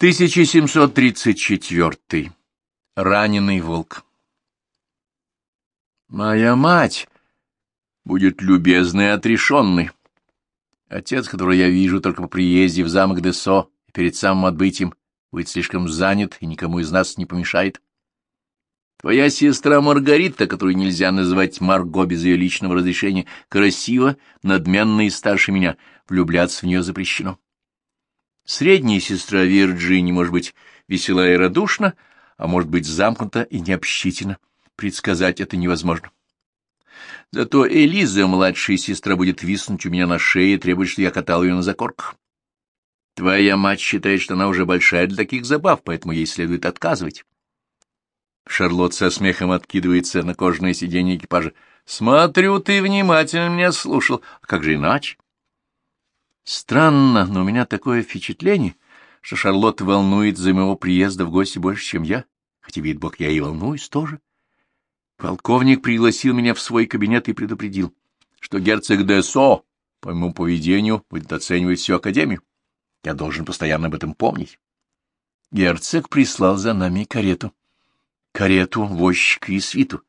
1734. Раненый волк. Моя мать будет любезной и отрешенной. Отец, которого я вижу только по приезде в замок Десо перед самым отбытием, будет слишком занят и никому из нас не помешает. Твоя сестра Маргарита, которую нельзя называть Марго без ее личного разрешения, красива, надменна и старше меня, влюбляться в нее запрещено. Средняя сестра Вирджини может быть весела и радушна, а может быть замкнута и необщительна. Предсказать это невозможно. Зато Элиза, младшая сестра, будет виснуть у меня на шее и требует, что я катал ее на закорках. Твоя мать считает, что она уже большая для таких забав, поэтому ей следует отказывать. Шарлотт со смехом откидывается на кожаное сиденье экипажа. «Смотрю, ты внимательно меня слушал. А как же иначе?» Странно, но у меня такое впечатление, что Шарлотта волнует за моего приезда в гости больше, чем я, хотя, вид бог, я и волнуюсь тоже. Полковник пригласил меня в свой кабинет и предупредил, что герцог Десо, по моему поведению, будет оценивать всю академию. Я должен постоянно об этом помнить. Герцог прислал за нами карету. Карету, возчика и свиту.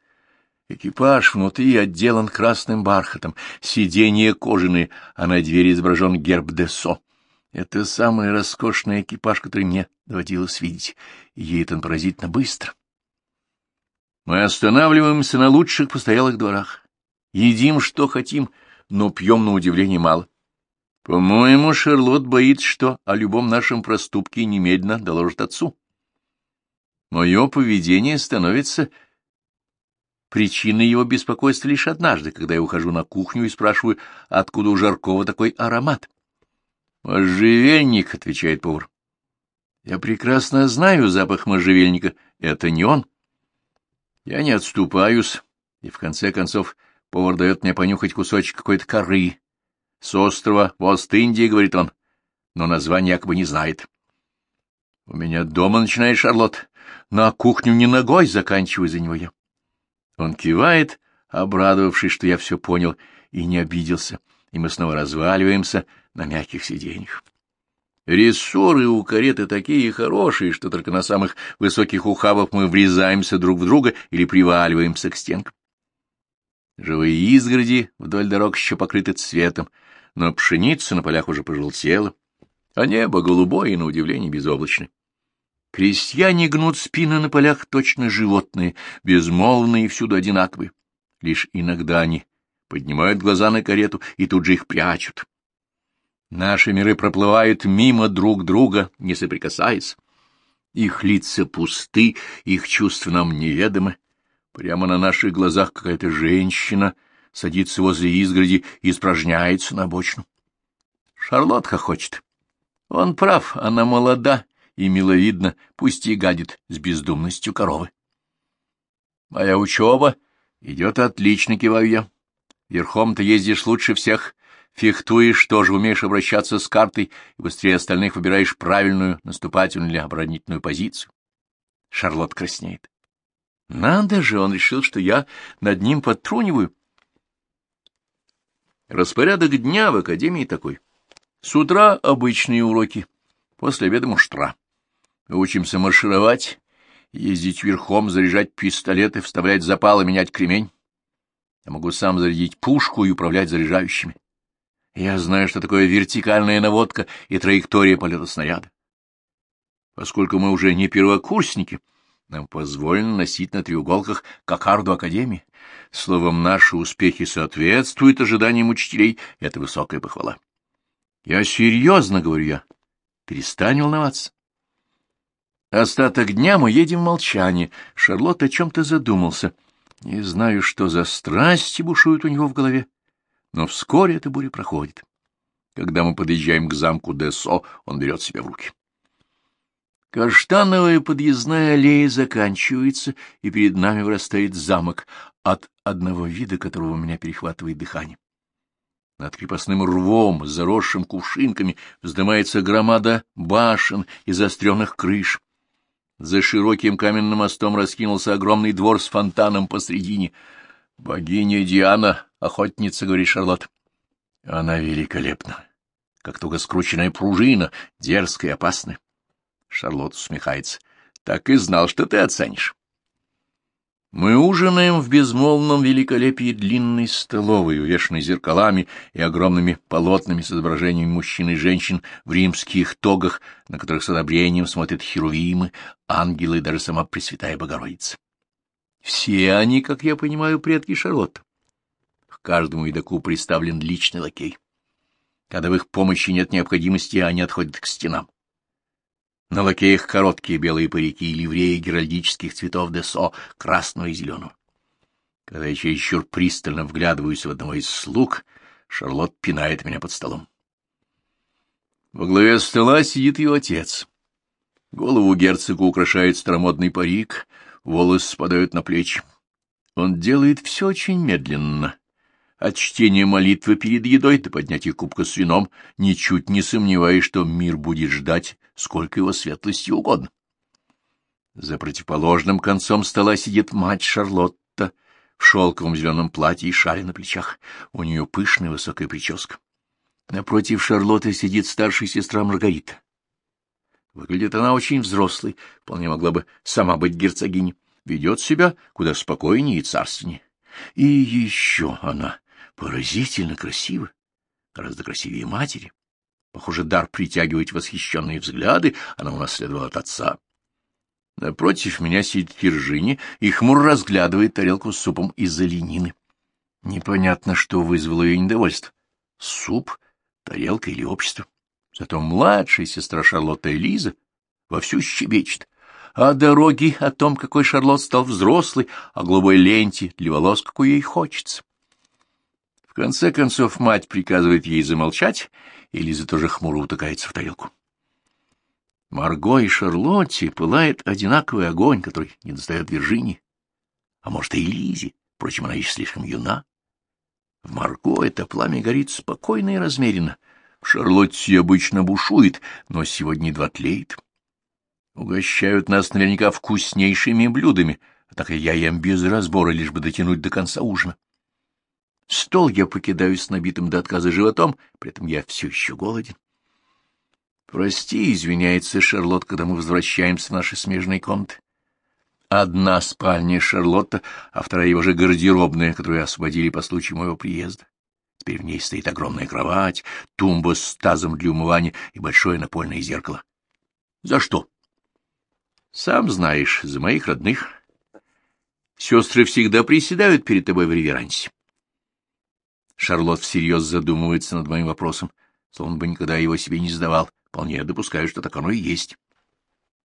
Экипаж внутри отделан красным бархатом, сиденья кожаные, а на двери изображен герб Десо. Это самый роскошный экипаж, который мне доводилось видеть, едет он поразительно быстро. Мы останавливаемся на лучших постоялых дворах, едим, что хотим, но пьем на удивление мало. По-моему, Шарлот боится, что о любом нашем проступке немедленно доложит отцу. Мое поведение становится причиной его беспокойства лишь однажды, когда я ухожу на кухню и спрашиваю, откуда у Жаркова такой аромат. «Можжевельник», — отвечает повар. «Я прекрасно знаю запах можжевельника. Это не он». Я не отступаюсь, и в конце концов повар дает мне понюхать кусочек какой-то коры. С острова Вост-Индии, говорит он, но название якобы не знает. У меня дома начинает Шарлотт. На кухню не ногой заканчиваю за него я. Он кивает, обрадовавшись, что я все понял, и не обиделся, и мы снова разваливаемся на мягких сиденьях. Рессоры у кареты такие хорошие, что только на самых высоких ухабах мы врезаемся друг в друга или приваливаемся к стенкам. Живые изгороди вдоль дорог еще покрыты цветом, но пшеница на полях уже пожелтела, а небо голубое и, на удивление, безоблачное. Крестьяне гнут спины на полях точно животные, безмолвные и всюду одинаковые. Лишь иногда они поднимают глаза на карету и тут же их прячут. Наши миры проплывают мимо друг друга, не соприкасаясь. Их лица пусты, их чувства нам неведомы. Прямо на наших глазах какая-то женщина садится возле изгороди и испражняется на обочину. Шарлотка хочет. Он прав, она молода и миловидна, пусть и гадит с бездумностью коровы. Моя учеба идет отлично, киваю я. Верхом ты ездишь лучше всех, Фехтуешь, тоже умеешь обращаться с картой и быстрее остальных выбираешь правильную наступательную или оборонительную позицию. Шарлот краснеет. Надо же, он решил, что я над ним подтруниваю. Распорядок дня в академии такой. С утра обычные уроки, после обеда муштра. Мы учимся маршировать, ездить верхом, заряжать пистолеты, вставлять запалы, менять кремень. Я могу сам зарядить пушку и управлять заряжающими. Я знаю, что такое вертикальная наводка и траектория полета снаряда. Поскольку мы уже не первокурсники, нам позволено носить на треуголках кокарду Академии. Словом, наши успехи соответствуют ожиданиям учителей, это высокая похвала. Я серьезно говорю я. Перестань волноваться. Остаток дня мы едем в молчании. Шарлотт о чем-то задумался. Не знаю, что за страсти бушуют у него в голове. Но вскоре эта буря проходит. Когда мы подъезжаем к замку Десо, он берет себя в руки. Каштановая подъездная аллея заканчивается, и перед нами вырастает замок, от одного вида которого у меня перехватывает дыхание. Над крепостным рвом, заросшим кувшинками, вздымается громада башен и заостренных крыш. За широким каменным мостом раскинулся огромный двор с фонтаном посредине. Богиня Диана охотница, — говорит Шарлотт. Она великолепна, как туго скрученная пружина, дерзкая и опасная. Шарлотта усмехается. Так и знал, что ты оценишь. Мы ужинаем в безмолвном великолепии длинной столовой, увешанной зеркалами и огромными полотнами с изображениями мужчин и женщин в римских тогах, на которых с одобрением смотрят херувимы, ангелы и даже сама Пресвятая Богородица. Все они, как я понимаю, предки Шарлотты. К каждому едоку приставлен личный лакей. Когда в их помощи нет необходимости, они отходят к стенам. На лакеях короткие белые парики и ливреи геральдических цветов десо, красного и зеленого. Когда я чересчур пристально вглядываюсь в одного из слуг, Шарлотт пинает меня под столом. Во главе стола сидит ее отец. Голову герцога украшает старомодный парик, волосы спадают на плечи. Он делает все очень медленно, от чтения молитвы перед едой до поднятия кубка с вином, ничуть не сомневаясь, что мир будет ждать, сколько его светлости угодно. За противоположным концом стола сидит мать Шарлотта в шелковом зеленом платье и шале на плечах. У нее пышная высокая прическа. Напротив Шарлотты сидит старшая сестра Маргарита. Выглядит она очень взрослой, вполне могла бы сама быть герцогиней. Ведет себя куда спокойнее и царственнее. И еще она Поразительно красиво, гораздо красивее матери. Похоже, дар притягивать восхищенные взгляды она унаследовала от отца. Напротив меня сидит Виржини и хмуро разглядывает тарелку с супом из оленины. Непонятно, что вызвало ее недовольство. Суп, тарелка или общество. Зато младшая сестра Шарлотта Элиза вовсю щебечет. О дороге, о том, какой Шарлотт стал взрослый, о голубой ленте для волос, какой ей хочется. В конце концов мать приказывает ей замолчать, и Лиза тоже хмуро утыкается в тарелку. Марго и Шарлотте пылает одинаковый огонь, который не достает Виржинии, а может и Лизе, впрочем, она еще слишком юна. В Марго это пламя горит спокойно и размеренно. В Шарлотте обычно бушует, но сегодня едва тлеет. Угощают нас наверняка вкуснейшими блюдами, однако я ем без разбора, лишь бы дотянуть до конца ужина. Стол я покидаю с набитым до отказа животом, при этом я все еще голоден. Прости, извиняется Шарлотт, когда мы возвращаемся в наши смежные комнаты. Одна спальня Шарлотта, а вторая его же гардеробная, которую освободили по случаю моего приезда. Теперь в ней стоит огромная кровать, тумба с тазом для умывания и большое напольное зеркало. За что? Сам знаешь, за моих родных. Сестры всегда приседают перед тобой в реверансе. Шарлот всерьез задумывается над моим вопросом, словно бы никогда его себе не задавал. Вполне допускаю, что так оно и есть.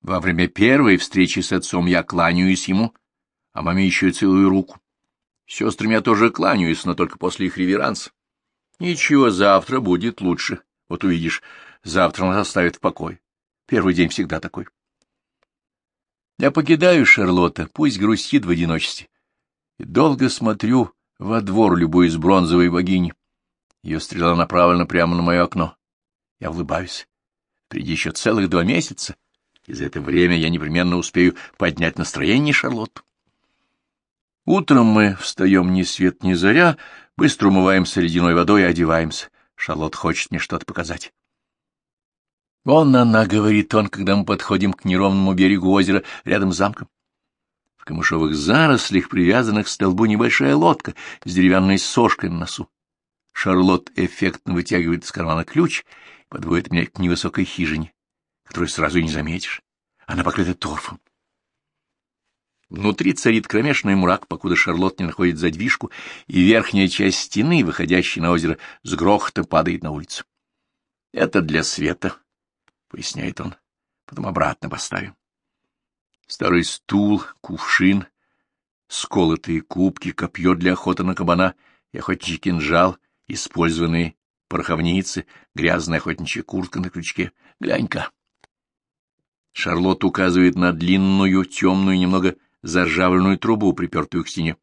Во время первой встречи с отцом я кланяюсь ему, а маме еще и целую руку. Сестрам я тоже кланяюсь, но только после их реверанса. Ничего, завтра будет лучше. Вот увидишь, завтра нас оставит в покое. Первый день всегда такой. Я покидаю Шарлотта, пусть грустит в одиночестве. И долго смотрю во двор, любуясь бронзовой богини. Ее стрела направлена прямо на мое окно. Я улыбаюсь. Впереди еще целых два месяца, и за это время я непременно успею поднять настроение Шарлотту. Утром мы встаем ни свет ни заря, быстро умываемся ледяной водой и одеваемся. Шарлотт хочет мне что-то показать. «Вон она», — говорит он, когда мы подходим к неровному берегу озера рядом с замком. В камышовых зарослях, привязанных к столбу, небольшая лодка с деревянной сошкой на носу. Шарлотт эффектно вытягивает из кармана ключ и подводит меня к невысокой хижине, которую сразу не заметишь. Она покрыта торфом. Внутри царит кромешный мрак, покуда Шарлотт не находит задвижку, и верхняя часть стены, выходящая на озеро, с грохотом падает на улицу. — Это для света, — поясняет он. — Потом обратно поставим. Старый стул, кувшин, сколотые кубки, копье для охоты на кабана и охотничий кинжал, использованные пороховницы, грязная охотничья куртка на крючке. Глянь-ка. Шарлотт указывает на длинную, темную, немного заржавленную трубу, припертую к стене.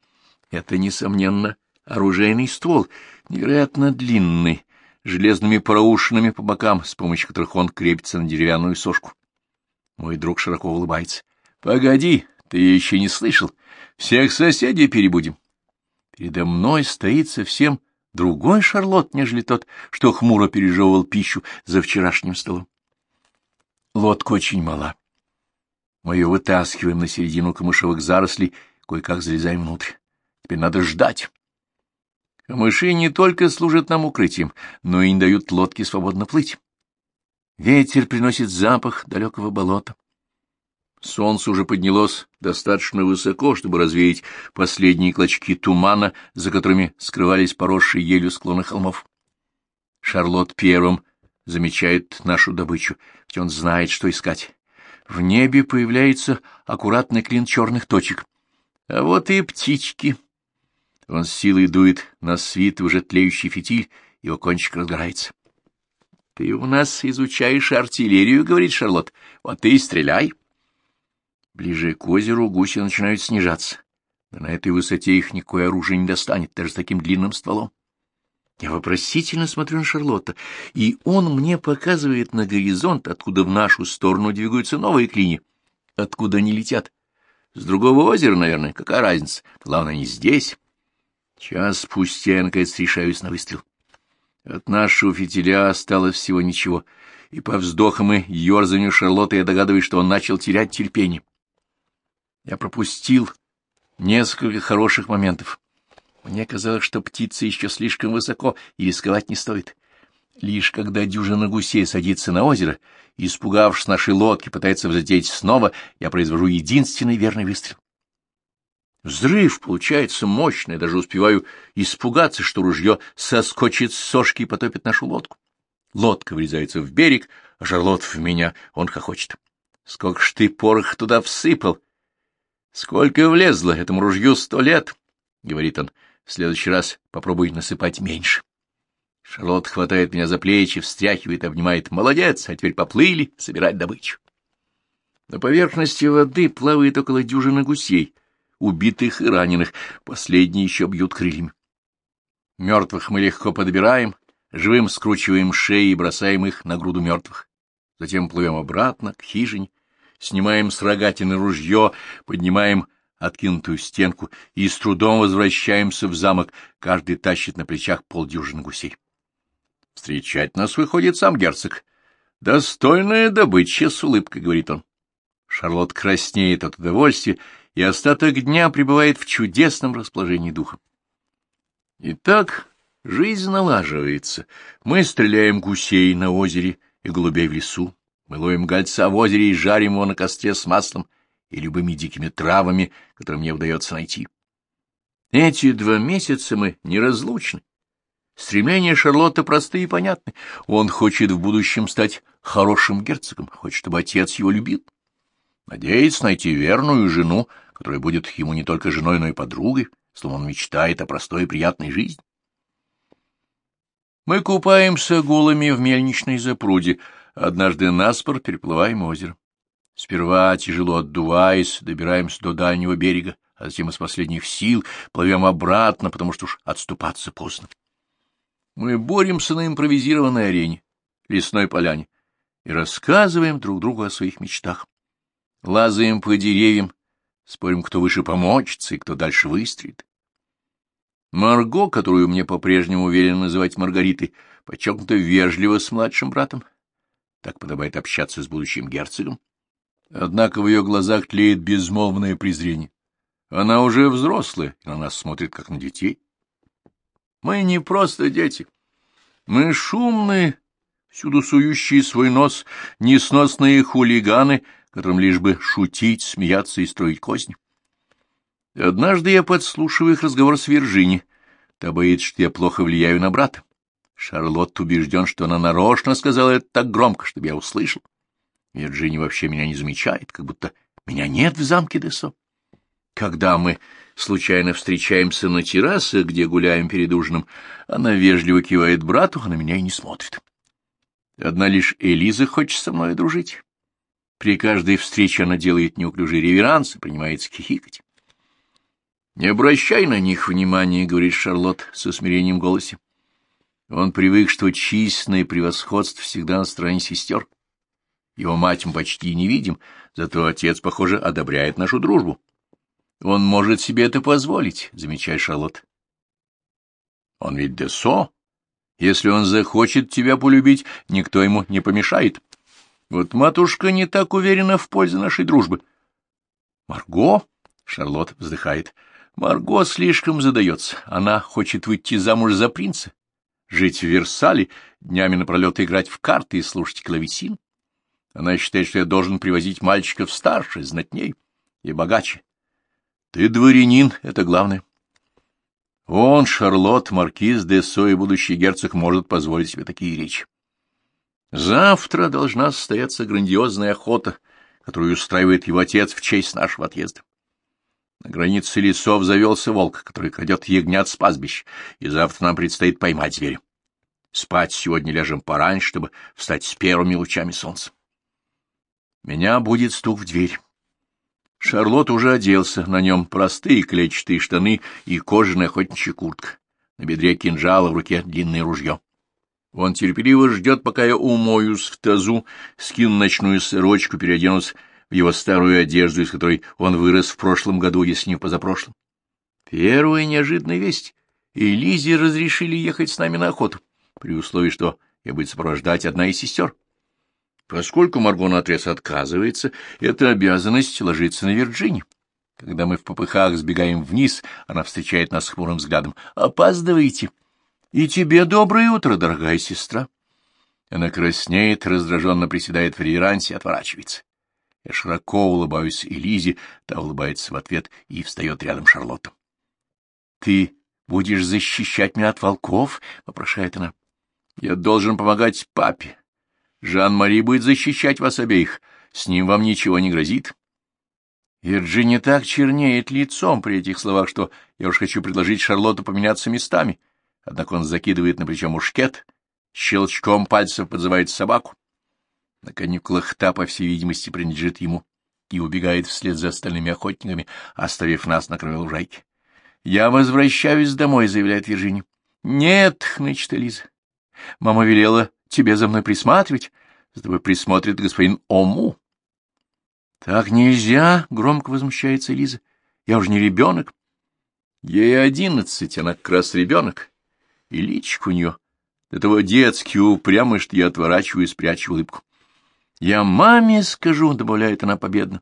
Это, несомненно, оружейный ствол, невероятно длинный, железными проушинами по бокам, с помощью которых он крепится на деревянную сошку. Мой друг широко улыбается. — Погоди, ты еще не слышал. Всех соседей перебудем. Передо мной стоит совсем другой Шарлот, нежели тот, что хмуро пережевывал пищу за вчерашним столом. Лодка очень мала. Мы ее вытаскиваем на середину камышовых зарослей, кое-как залезаем внутрь. Теперь надо ждать. Камыши не только служат нам укрытием, но и не дают лодке свободно плыть. Ветер приносит запах далекого болота. Солнце уже поднялось достаточно высоко, чтобы развеять последние клочки тумана, за которыми скрывались поросшие елью склоны холмов. Шарлот первым замечает нашу добычу, ведь он знает, что искать. В небе появляется аккуратный клин черных точек. А вот и птички. Он с силой дует на свит уже тлеющий фитиль, его кончик разгорается. — Ты у нас изучаешь артиллерию, — говорит Шарлот. — Вот ты и стреляй. Ближе к озеру гуси начинают снижаться. Да на этой высоте их никакое оружие не достанет, даже с таким длинным стволом. Я вопросительно смотрю на Шарлотта, и он мне показывает на горизонт, откуда в нашу сторону двигаются новые клини. Откуда они летят? С другого озера, наверное, какая разница? Главное, не здесь. Час спустя я, наконец, решаюсь на выстрел. От нашего фитиля осталось всего ничего, и по вздохам и ерзанию Шарлотты я догадываюсь, что он начал терять терпение. Я пропустил несколько хороших моментов. Мне казалось, что птица еще слишком высоко, и рисковать не стоит. Лишь когда дюжина гусей садится на озеро, и, испугавшись нашей лодки, пытается взлететь снова, я произвожу единственный верный выстрел. Взрыв получается мощный, даже успеваю испугаться, что ружье соскочит с сошки и потопит нашу лодку. Лодка врезается в берег, а Шарлот в меня, он хохочет. Сколько ж ты порох туда всыпал? Сколько влезло этому ружью сто лет, — говорит он. В следующий раз попробуй насыпать меньше. Шарлот хватает меня за плечи, встряхивает, обнимает. Молодец, а теперь поплыли собирать добычу. На поверхности воды плавает около дюжины гусей, убитых и раненых. Последние еще бьют крыльями. Мертвых мы легко подбираем, живым скручиваем шеи и бросаем их на груду мертвых. Затем плывем обратно к хижине, снимаем с рогатины ружье, поднимаем откинутую стенку и с трудом возвращаемся в замок, каждый тащит на плечах полдюжины гусей. Встречать нас выходит сам герцог. «Достойная добыча», — с улыбкой говорит он. Шарлот краснеет от удовольствия и остаток дня пребывает в чудесном расположении духа. Итак, жизнь налаживается. Мы стреляем гусей на озере и голубей в лесу. Мы ловим гольца в озере и жарим его на костре с маслом и любыми дикими травами, которые мне удается найти. Эти два месяца мы неразлучны. Стремления Шарлотты простые и понятны. Он хочет в будущем стать хорошим герцогом, хочет, чтобы отец его любил. Надеется найти верную жену, которая будет ему не только женой, но и подругой, словно он мечтает о простой и приятной жизни. Мы купаемся голыми в мельничной запруде, однажды наспор переплываем озеро. Сперва, тяжело отдуваясь, добираемся до дальнего берега, а затем из последних сил плывем обратно, потому что уж отступаться поздно. Мы боремся на импровизированной арене, лесной поляне, и рассказываем друг другу о своих мечтах. Лазаем по деревьям, спорим, кто выше помочится и кто дальше выстрелит. Марго, которую мне по-прежнему уверен называть Маргаритой, подчеркнуто вежливо с младшим братом. Так подобает общаться с будущим герцогом. Однако в ее глазах тлеет безмолвное презрение. Она уже взрослая и на нас смотрит, как на детей. Мы не просто дети. Мы шумные, всюду сующие свой нос, несносные хулиганы, которым лишь бы шутить, смеяться и строить козни. Однажды я подслушиваю их разговор с Виржини. Та боится, что я плохо влияю на брата. Шарлотт убежден, что она нарочно сказала это так громко, чтобы я услышал. Вирджини вообще меня не замечает, как будто меня нет в замке Десо. Когда мы случайно встречаемся на террасе, где гуляем перед ужином, она вежливо кивает брату, а на меня и не смотрит. Одна лишь Элиза хочет со мной дружить. При каждой встрече она делает неуклюжий реверанс и принимается хихикать. «Не обращай на них внимания», — говорит Шарлотт со смирением в голосе. Он привык, что численное превосходство всегда на стороне сестер. Его мать мы почти не видим, зато отец, похоже, одобряет нашу дружбу. Он может себе это позволить, замечает Шарлотт. Он ведь Десо. Если он захочет тебя полюбить, никто ему не помешает. Вот матушка не так уверена в пользе нашей дружбы. Марго? Шарлотт вздыхает. Марго слишком задается. Она хочет выйти замуж за принца, жить в Версале, днями напролет играть в карты и слушать клавесин. Она считает, что я должен привозить мальчиков старше, знатней и богаче. Ты дворянин, это главное. Он, Шарлотт, маркиз де Со и будущий герцог, может позволить себе такие речи. Завтра должна состояться грандиозная охота, которую устраивает его отец в честь нашего отъезда. На границе лесов завелся волк, который крадет ягнят с пастбищ, и завтра нам предстоит поймать зверя. Спать сегодня ляжем пораньше, чтобы встать с первыми лучами солнца. Меня будет стук в дверь. Шарлот уже оделся, на нем простые клетчатые штаны и кожаная охотничья куртка. На бедре кинжал, в руке длинное ружье. Он терпеливо ждет, пока я умоюсь в тазу, скину ночную сырочку, переоденусь в его старую одежду, из которой он вырос в прошлом году, если не позапрошлом. Первая неожиданная весть. И Лизе разрешили ехать с нами на охоту, при условии, что я буду сопровождать одна из сестер. Поскольку Марго наотрез отказывается, эта обязанность ложится на Вирджини. Когда мы в попыхах сбегаем вниз, она встречает нас хмурым взглядом. «Опаздываете!» «И тебе доброе утро, дорогая сестра!» Она краснеет, раздраженно приседает в реверансе и отворачивается. Я широко улыбаюсь Элизе, та улыбается в ответ и встает рядом с Шарлоттом. — Ты будешь защищать меня от волков? — вопрошает она. — Я должен помогать папе. Жан-Мари будет защищать вас обеих. С ним вам ничего не грозит. Вирджиния так чернеет лицом при этих словах, что я уж хочу предложить Шарлотту поменяться местами. Однако он закидывает на плечо мушкет, щелчком пальцев подзывает собаку. На конюклах та, по всей видимости, принадлежит ему и убегает вслед за остальными охотниками, оставив нас на краю лужайки. — Я возвращаюсь домой, — заявляет Вирджиния. — Нет, — хнычет Элиза. Мама велела тебе за мной присматривать. За тобой присмотрит господин Ому. — Так нельзя, — громко возмущается Лиза. — Я уже не ребенок. Ей одиннадцать, она как раз ребенок. И личик у нее до того детский упрямый, что я отворачиваю и спрячу улыбку. — Я маме скажу, — добавляет она победно.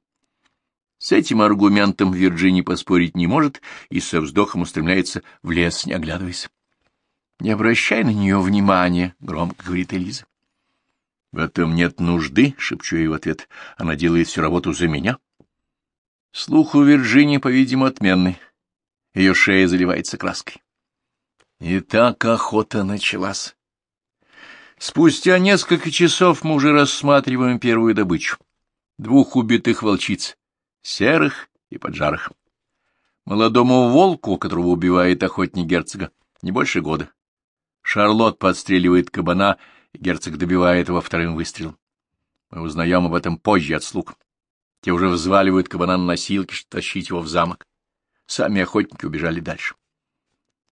С этим аргументом Вирджини поспорить не может и со вздохом устремляется в лес, не оглядываясь. — Не обращай на нее внимания, — громко говорит Элиза. — В этом нет нужды, — шепчу ей в ответ. Она делает всю работу за меня. Слух у Вирджинии, по-видимому, отменный. Ее шея заливается краской. И так охота началась. Спустя несколько часов мы уже рассматриваем первую добычу. Двух убитых волчиц, серых и поджарых. Молодому волку, которого убивает охотник герцога, не больше года. Шарлот подстреливает кабана, и герцог добивает его вторым выстрелом. Мы узнаем об этом позже от слуг. Те уже взваливают кабана на носилки, чтобы тащить его в замок. Сами охотники убежали дальше.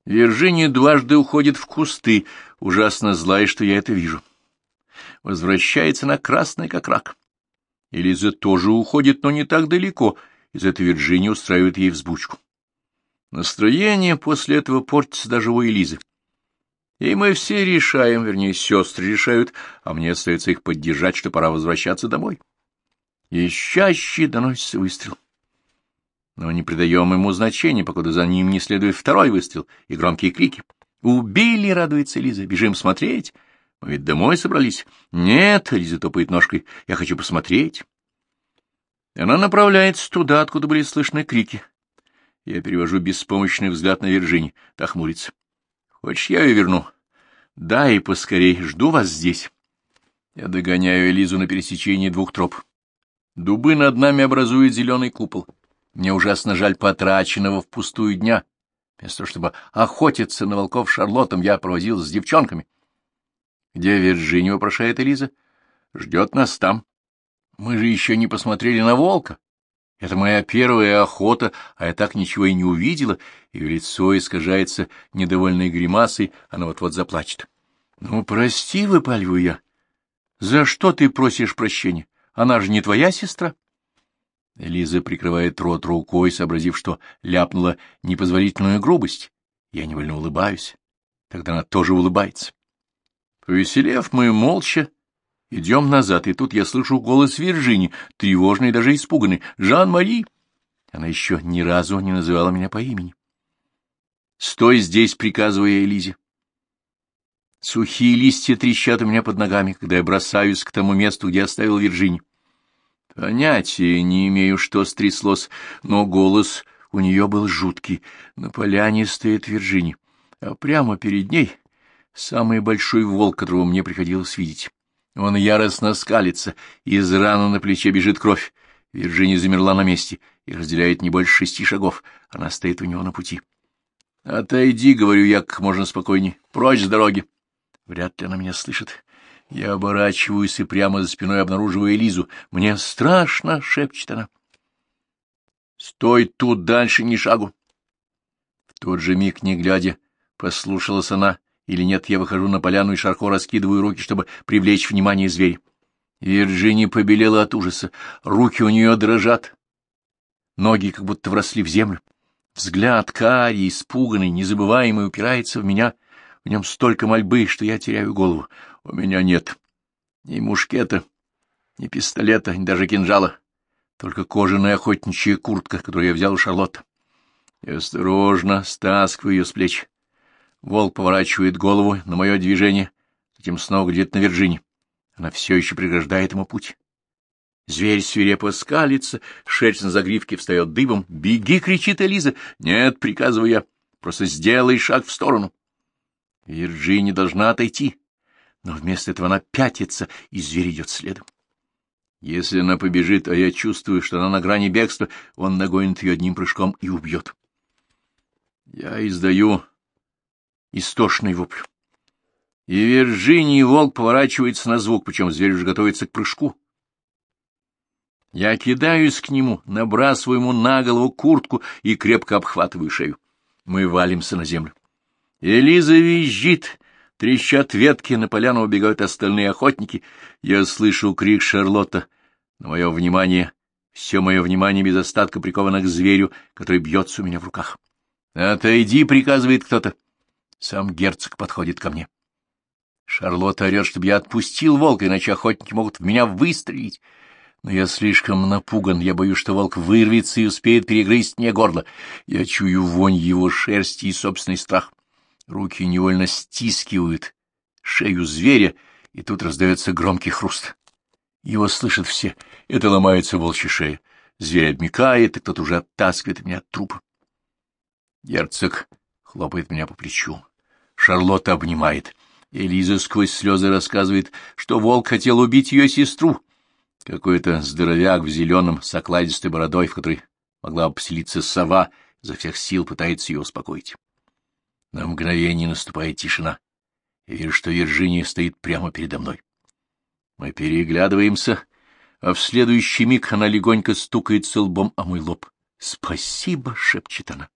Виржиния дважды уходит в кусты, ужасно злая, что я это вижу. Возвращается на красный, как рак. Элиза тоже уходит, но не так далеко, из этой Вирджинии устраивает ей взбучку. Настроение после этого портится даже у Элизы. И мы все решаем, вернее, сестры решают, а мне остается их поддержать, что пора возвращаться домой. И чаще доносится выстрел. Но не придаем ему значения, покуда за ним не следует второй выстрел и громкие крики. «Убили!» — радуется Лиза. «Бежим смотреть!» «Мы ведь домой собрались?» «Нет!» — Лиза топает ножкой. «Я хочу посмотреть!» Она направляется туда, откуда были слышны крики. Я перевожу беспомощный взгляд на Вирджини. Та хмурится. Хочешь, я ее верну? Да, и поскорей. Жду вас здесь. Я догоняю Элизу на пересечении двух троп. Дубы над нами образуют зеленый купол. Мне ужасно жаль потраченного впустую дня. Вместо того, чтобы охотиться на волков Шарлоттом, я проводил с девчонками. — Где Вирджиния? — вопрошает Элиза. — Ждет нас там. Мы же еще не посмотрели на волка. Это моя первая охота, а я так ничего и не увидела. Ее лицо искажается недовольной гримасой, она вот-вот заплачет. — Ну, прости, — выпаливаю я. — За что ты просишь прощения? Она же не твоя сестра? Элиза прикрывает рот рукой, сообразив, что ляпнула непозволительную грубость. Я невольно улыбаюсь. Тогда она тоже улыбается. Повеселев, мы молча Идем назад, и тут я слышу голос Виржини, тревожный и даже испуганный. «Жан-Мари!» Она еще ни разу не называла меня по имени. «Стой здесь!» — приказываю Элизе. Сухие листья трещат у меня под ногами, когда я бросаюсь к тому месту, где оставил Виржини. Понятия не имею, что стряслось, но голос у нее был жуткий. На поляне стоит Виржини, а прямо перед ней самый большой волк, которого мне приходилось видеть. Он яростно скалится, из раны на плече бежит кровь. Виржиния замерла на месте и разделяет не больше шести шагов. Она стоит у него на пути. — Отойди, — говорю я, как можно спокойней, — прочь с дороги. Вряд ли она меня слышит. Я оборачиваюсь и прямо за спиной обнаруживаю Элизу. «Мне страшно!» — шепчет она. «Стой тут дальше ни шагу!» В тот же миг, не глядя, послушалась она или нет, я выхожу на поляну и широко раскидываю руки, чтобы привлечь внимание зверя. Вирджиния побелела от ужаса, руки у нее дрожат, ноги как будто вросли в землю. Взгляд Кари, испуганный, незабываемый, упирается в меня. В нем столько мольбы, что я теряю голову. У меня нет ни мушкета, ни пистолета, ни даже кинжала, только кожаная охотничья куртка, которую я взял у Шарлотты. Я осторожно стаскиваю ее с плеч. Волк поворачивает голову на мое движение, затем снова глядит на Вирджини. Она все еще преграждает ему путь. Зверь свирепо скалится, шерсть на загривке встает дыбом. «Беги!» — кричит Элиза. «Нет!» — приказываю я. «Просто сделай шаг в сторону». Вирджини должна отойти, но вместо этого она пятится, и зверь идет следом. Если она побежит, а я чувствую, что она на грани бегства, он нагонит ее одним прыжком и убьет. Я издаю истошный вопль. И Вирджиния волк поворачивается на звук, причем зверь уже готовится к прыжку. Я кидаюсь к нему, набрасываю ему на голову куртку и крепко обхватываю шею. Мы валимся на землю. Элиза визжит, трещат ветки, на поляну убегают остальные охотники. Я слышу крик Шарлотта, но мое внимание, все мое внимание без остатка приковано к зверю, который бьется у меня в руках. «Отойди!» — приказывает кто-то. Сам герцог подходит ко мне. Шарлотта орет, чтобы я отпустил волка, иначе охотники могут в меня выстрелить. Но я слишком напуган, я боюсь, что волк вырвется и успеет перегрызть мне горло. Я чую вонь его шерсти и собственный страх. Руки невольно стискивают шею зверя, и тут раздается громкий хруст. Его слышат все. Это ломается волчья шея. Зверь обмикает, и кто-то уже оттаскивает меня от трупа. Герцог хлопает меня по плечу. Шарлотта обнимает. Элиза сквозь слезы рассказывает, что волк хотел убить ее сестру. Какой-то здоровяк в зеленом с окладистой бородой, в которой могла бы поселиться сова, за всех сил пытается ее успокоить. На мгновение наступает тишина. Я вижу, что Вирджиния стоит прямо передо мной. Мы переглядываемся, а в следующий миг она легонько стукается лбом о мой лоб. «Спасибо!» — шепчет она.